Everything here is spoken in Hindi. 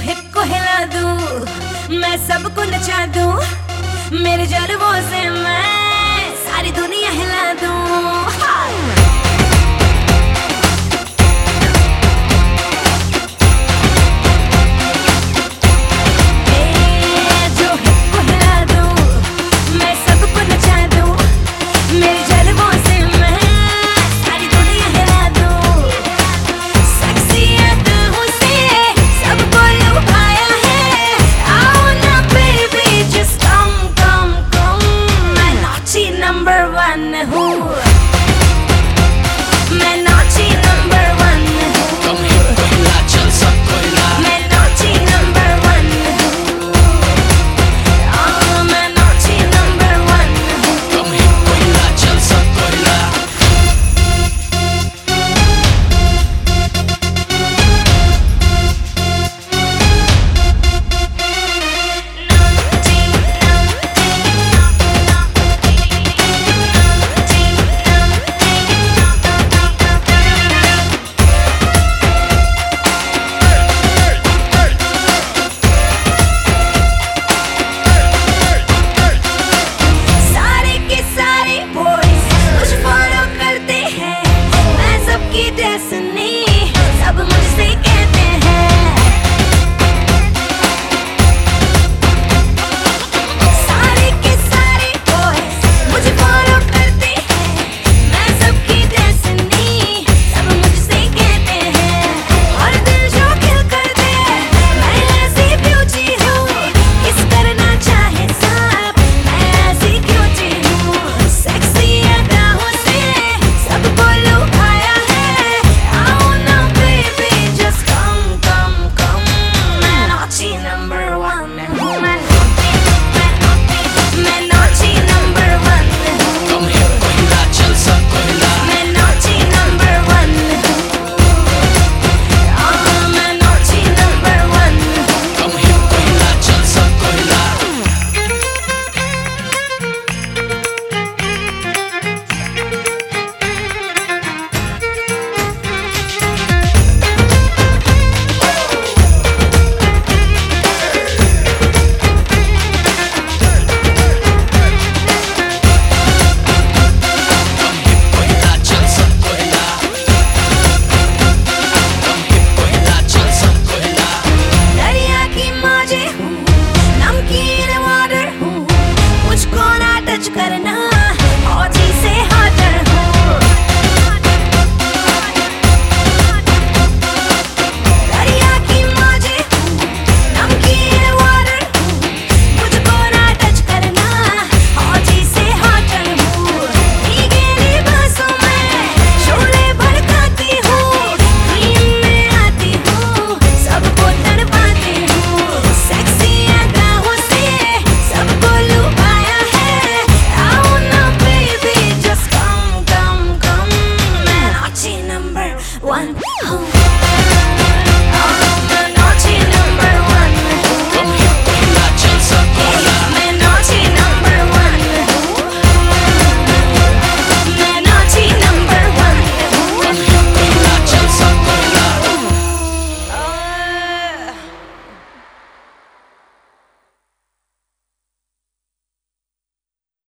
हिप को हिला दूँ मैं सबको नचा दूँ मेरे जलवों से मैं fun hoor